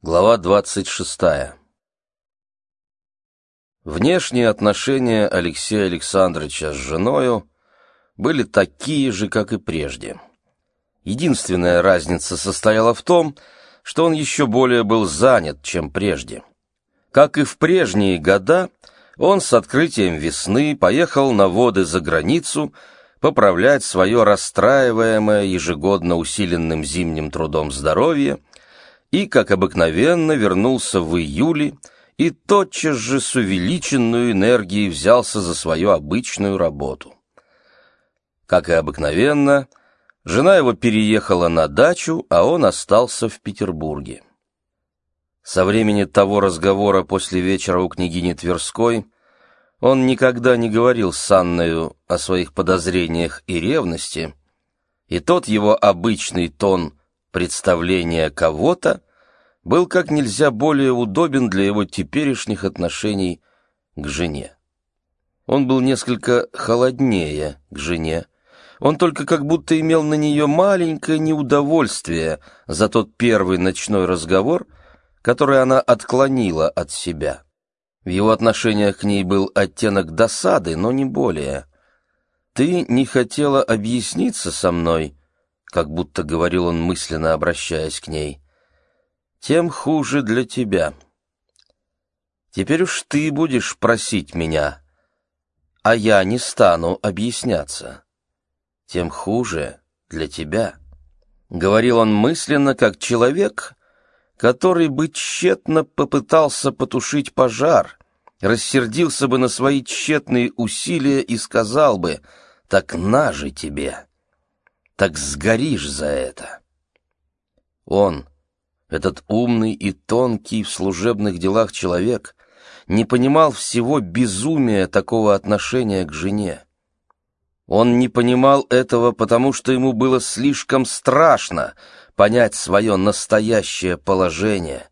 Глава 26. Внешние отношения Алексея Александровича с женою были такие же, как и прежде. Единственная разница состояла в том, что он еще более был занят, чем прежде. Как и в прежние года, он с открытием весны поехал на воды за границу поправлять свое расстраиваемое ежегодно усиленным зимним трудом здоровье и, как обыкновенно, вернулся в июле и тотчас же с увеличенной энергией взялся за свою обычную работу. Как и обыкновенно, жена его переехала на дачу, а он остался в Петербурге. Со времени того разговора после вечера у княгини Тверской он никогда не говорил с Анною о своих подозрениях и ревности, и тот его обычный тон представления кого-то был как нельзя более удобен для его теперешних отношений к жене. Он был несколько холоднее к жене, он только как будто имел на нее маленькое неудовольствие за тот первый ночной разговор, который она отклонила от себя. В его отношениях к ней был оттенок досады, но не более. «Ты не хотела объясниться со мной», как будто говорил он мысленно, обращаясь к ней, тем хуже для тебя. Теперь уж ты будешь просить меня, а я не стану объясняться. Тем хуже для тебя. Говорил он мысленно, как человек, который бы тщетно попытался потушить пожар, рассердился бы на свои тщетные усилия и сказал бы «Так на же тебе!» Так сгоришь за это. Он, этот умный и тонкий в служебных делах человек, не понимал всего безумия такого отношения к жене. Он не понимал этого, потому что ему было слишком страшно понять свое настоящее положение,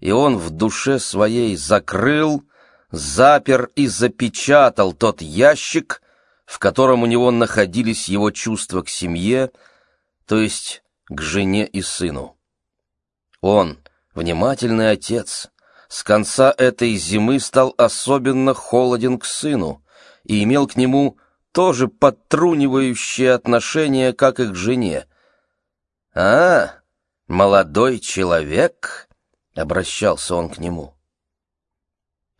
и он в душе своей закрыл, запер и запечатал тот ящик, в котором у него находились его чувства к семье, то есть к жене и сыну. Он, внимательный отец, с конца этой зимы стал особенно холоден к сыну и имел к нему тоже подтрунивающее отношение, как и к жене. «А, молодой человек!» — обращался он к нему.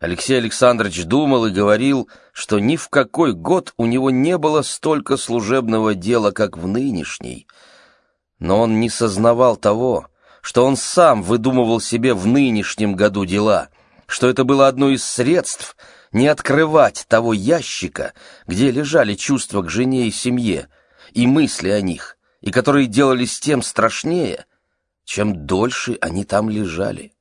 Алексей Александрович думал и говорил, что ни в какой год у него не было столько служебного дела, как в нынешний. Но он не сознавал того, что он сам выдумывал себе в нынешнем году дела, что это было одно из средств не открывать того ящика, где лежали чувства к жене и семье, и мысли о них, и которые делались тем страшнее, чем дольше они там лежали.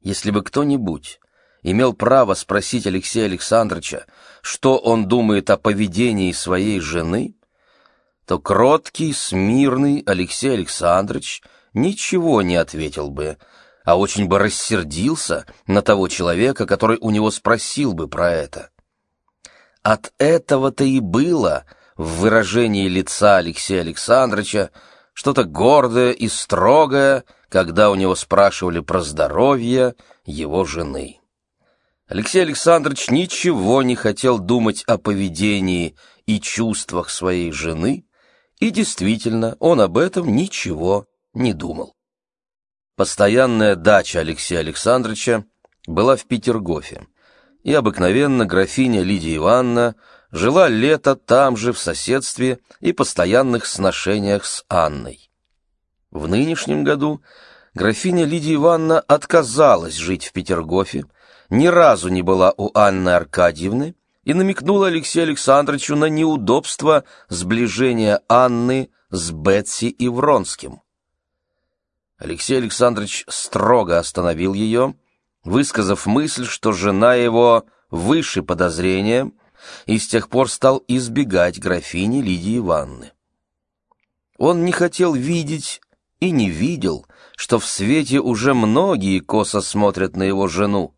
Если бы кто-нибудь имел право спросить Алексея Александровича, что он думает о поведении своей жены, то кроткий, смирный Алексей Александрович ничего не ответил бы, а очень бы рассердился на того человека, который у него спросил бы про это. От этого-то и было в выражении лица Алексея Александровича что-то гордое и строгое, когда у него спрашивали про здоровье его жены. Алексей Александрович ничего не хотел думать о поведении и чувствах своей жены, и действительно, он об этом ничего не думал. Постоянная дача Алексея Александровича была в Петергофе, и обыкновенно графиня Лидия Ивановна жила лето там же, в соседстве и постоянных сношениях с Анной. В нынешнем году графиня Лидия Ивановна отказалась жить в Петергофе, ни разу не была у Анны Аркадьевны и намекнула Алексею Александровичу на неудобство сближения Анны с Бетси и Вронским. Алексей Александрович строго остановил ее, высказав мысль, что жена его выше подозрения, и с тех пор стал избегать графини Лидии Ивановны. Он не хотел видеть и не видел, что в свете уже многие косо смотрят на его жену,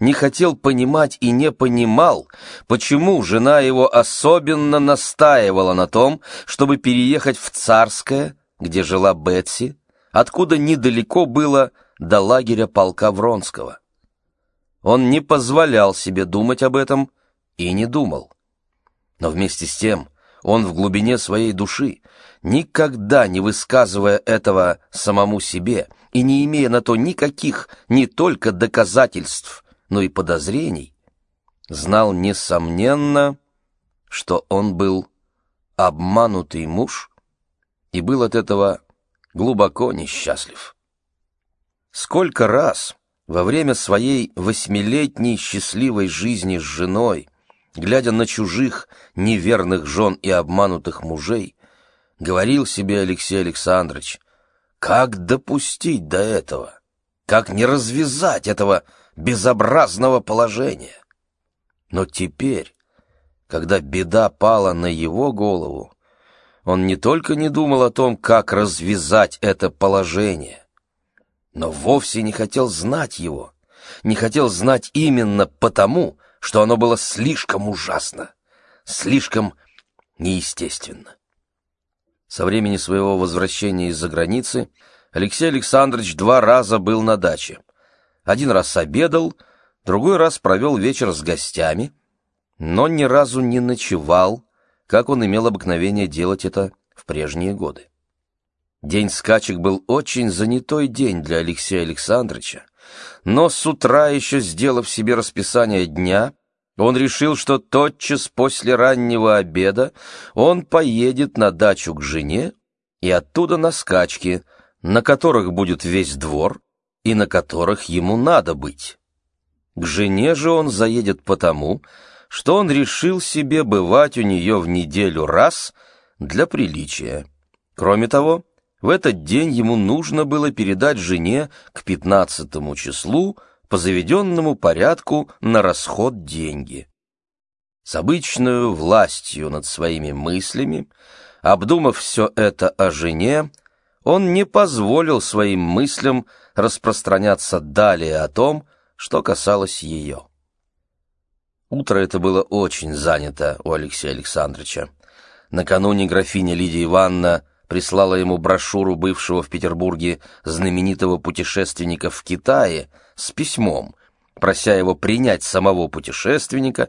не хотел понимать и не понимал, почему жена его особенно настаивала на том, чтобы переехать в Царское, где жила Бетси, откуда недалеко было до лагеря полка Вронского. Он не позволял себе думать об этом и не думал. Но вместе с тем он в глубине своей души, никогда не высказывая этого самому себе и не имея на то никаких не только доказательств, но и подозрений, знал несомненно, что он был обманутый муж и был от этого глубоко несчастлив. Сколько раз во время своей восьмилетней счастливой жизни с женой, глядя на чужих неверных жен и обманутых мужей, говорил себе Алексей Александрович, как допустить до этого, как не развязать этого безобразного положения. Но теперь, когда беда пала на его голову, он не только не думал о том, как развязать это положение, но вовсе не хотел знать его, не хотел знать именно потому, что оно было слишком ужасно, слишком неестественно. Со времени своего возвращения из-за границы Алексей Александрович два раза был на даче. Один раз обедал, другой раз провел вечер с гостями, но ни разу не ночевал, как он имел обыкновение делать это в прежние годы. День скачек был очень занятой день для Алексея Александровича, но с утра еще сделав себе расписание дня, он решил, что тотчас после раннего обеда он поедет на дачу к жене и оттуда на скачки, на которых будет весь двор и на которых ему надо быть. К жене же он заедет потому, что он решил себе бывать у нее в неделю раз для приличия. Кроме того, в этот день ему нужно было передать жене к пятнадцатому числу по заведенному порядку на расход деньги. С обычной властью над своими мыслями, обдумав все это о жене, он не позволил своим мыслям распространяться далее о том, что касалось ее. Утро это было очень занято у Алексея Александровича. Накануне графиня Лидия Ивановна прислала ему брошюру бывшего в Петербурге знаменитого путешественника в Китае с письмом, прося его принять самого путешественника,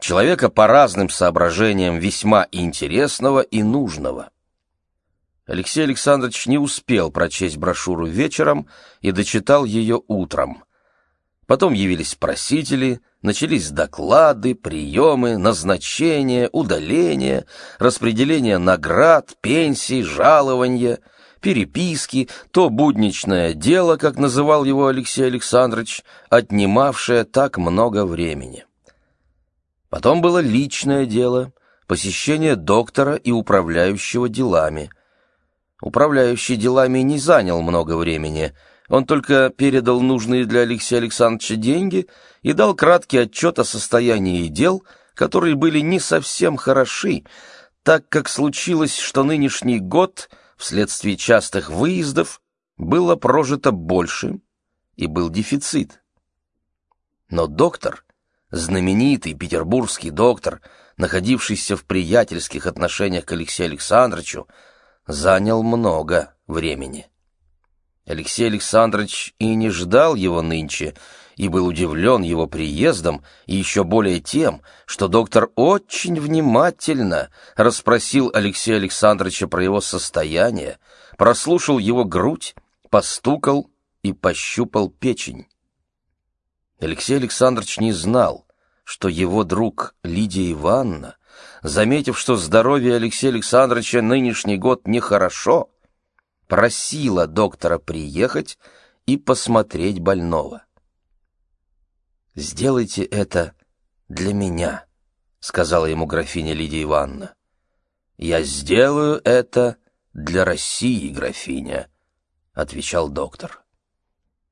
человека по разным соображениям весьма интересного и нужного. Алексей Александрович не успел прочесть брошюру вечером и дочитал ее утром. Потом явились просители, начались доклады, приемы, назначения, удаления, распределение наград, пенсий, жалования, переписки, то будничное дело, как называл его Алексей Александрович, отнимавшее так много времени. Потом было личное дело, посещение доктора и управляющего делами. Управляющий делами не занял много времени — он только передал нужные для Алексея Александровича деньги и дал краткий отчет о состоянии дел, которые были не совсем хороши, так как случилось, что нынешний год, вследствие частых выездов, было прожито больше и был дефицит. Но доктор, знаменитый петербургский доктор, находившийся в приятельских отношениях к Алексею Александровичу, занял много времени. Алексей Александрович и не ждал его нынче, и был удивлен его приездом, и еще более тем, что доктор очень внимательно расспросил Алексея Александровича про его состояние, прослушал его грудь, постукал и пощупал печень. Алексей Александрович не знал, что его друг Лидия Ивановна, заметив, что здоровье Алексея Александровича нынешний год нехорошо, просила доктора приехать и посмотреть больного. «Сделайте это для меня», — сказала ему графиня Лидия Ивановна. «Я сделаю это для России, графиня», — отвечал доктор.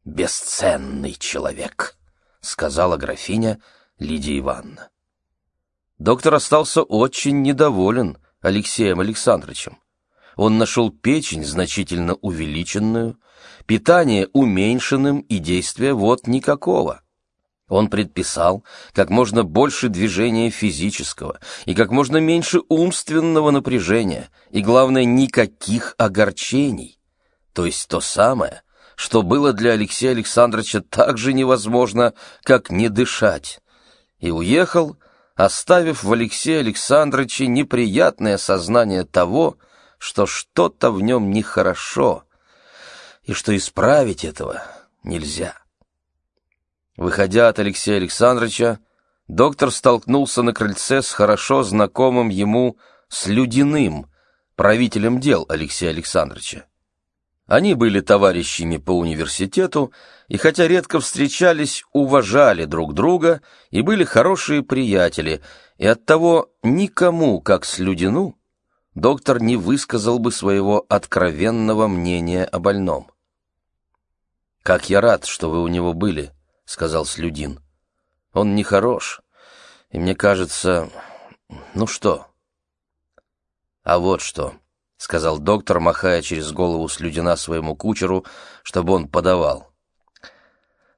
«Бесценный человек», — сказала графиня Лидия Ивановна. Доктор остался очень недоволен Алексеем Александровичем. Он нашел печень значительно увеличенную, питание уменьшенным и действия вот никакого. Он предписал как можно больше движения физического и как можно меньше умственного напряжения, и, главное, никаких огорчений, то есть то самое, что было для Алексея Александровича так же невозможно, как не дышать, и уехал, оставив в Алексея Александровиче неприятное сознание того, что что-то в нем нехорошо, и что исправить этого нельзя. Выходя от Алексея Александровича, доктор столкнулся на крыльце с хорошо знакомым ему Слюдиным, правителем дел Алексея Александровича. Они были товарищами по университету, и хотя редко встречались, уважали друг друга и были хорошие приятели, и оттого никому, как Слюдину, доктор не высказал бы своего откровенного мнения о больном. «Как я рад, что вы у него были», — сказал Слюдин. «Он нехорош, и мне кажется... Ну что?» «А вот что», — сказал доктор, махая через голову Слюдина своему кучеру, чтобы он подавал.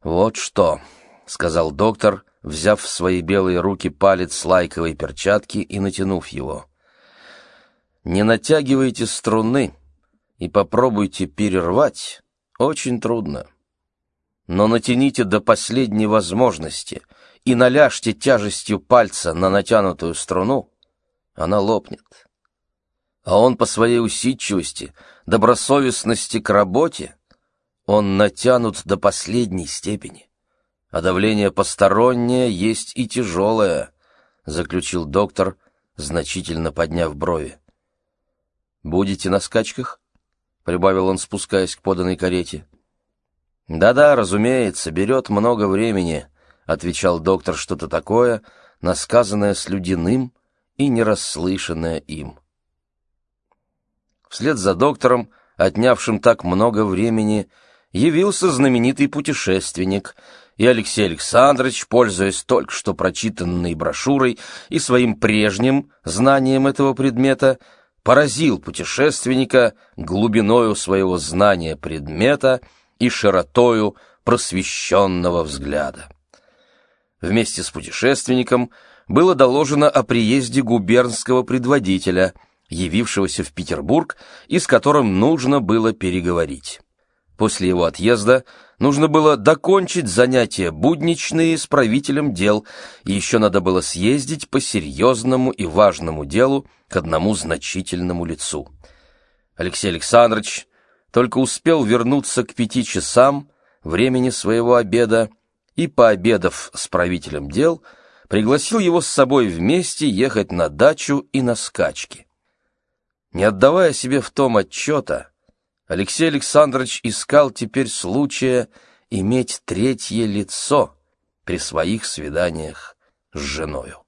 «Вот что», — сказал доктор, взяв в свои белые руки палец лайковой перчатки и натянув его. «Не натягивайте струны и попробуйте перервать, очень трудно. Но натяните до последней возможности и наляжьте тяжестью пальца на натянутую струну, она лопнет. А он по своей усидчивости, добросовестности к работе, он натянут до последней степени. А давление постороннее есть и тяжелое, заключил доктор, значительно подняв брови. «Будете на скачках?» — прибавил он, спускаясь к поданной карете. «Да-да, разумеется, берет много времени», — отвечал доктор что-то такое, насказанное с Людиным и нерасслышанное им. Вслед за доктором, отнявшим так много времени, явился знаменитый путешественник, и Алексей Александрович, пользуясь только что прочитанной брошюрой и своим прежним знанием этого предмета, поразил путешественника глубиною своего знания предмета — и широтою просвещенного взгляда. Вместе с путешественником было доложено о приезде губернского предводителя, явившегося в Петербург и с которым нужно было переговорить. После его отъезда нужно было докончить занятия будничные с правителем дел, и еще надо было съездить по серьезному и важному делу к одному значительному лицу. Алексей Александрович только успел вернуться к пяти часам времени своего обеда и, пообедав с правителем дел, пригласил его с собой вместе ехать на дачу и на скачки. Не отдавая себе в том отчета, Алексей Александрович искал теперь случая иметь третье лицо при своих свиданиях с женою.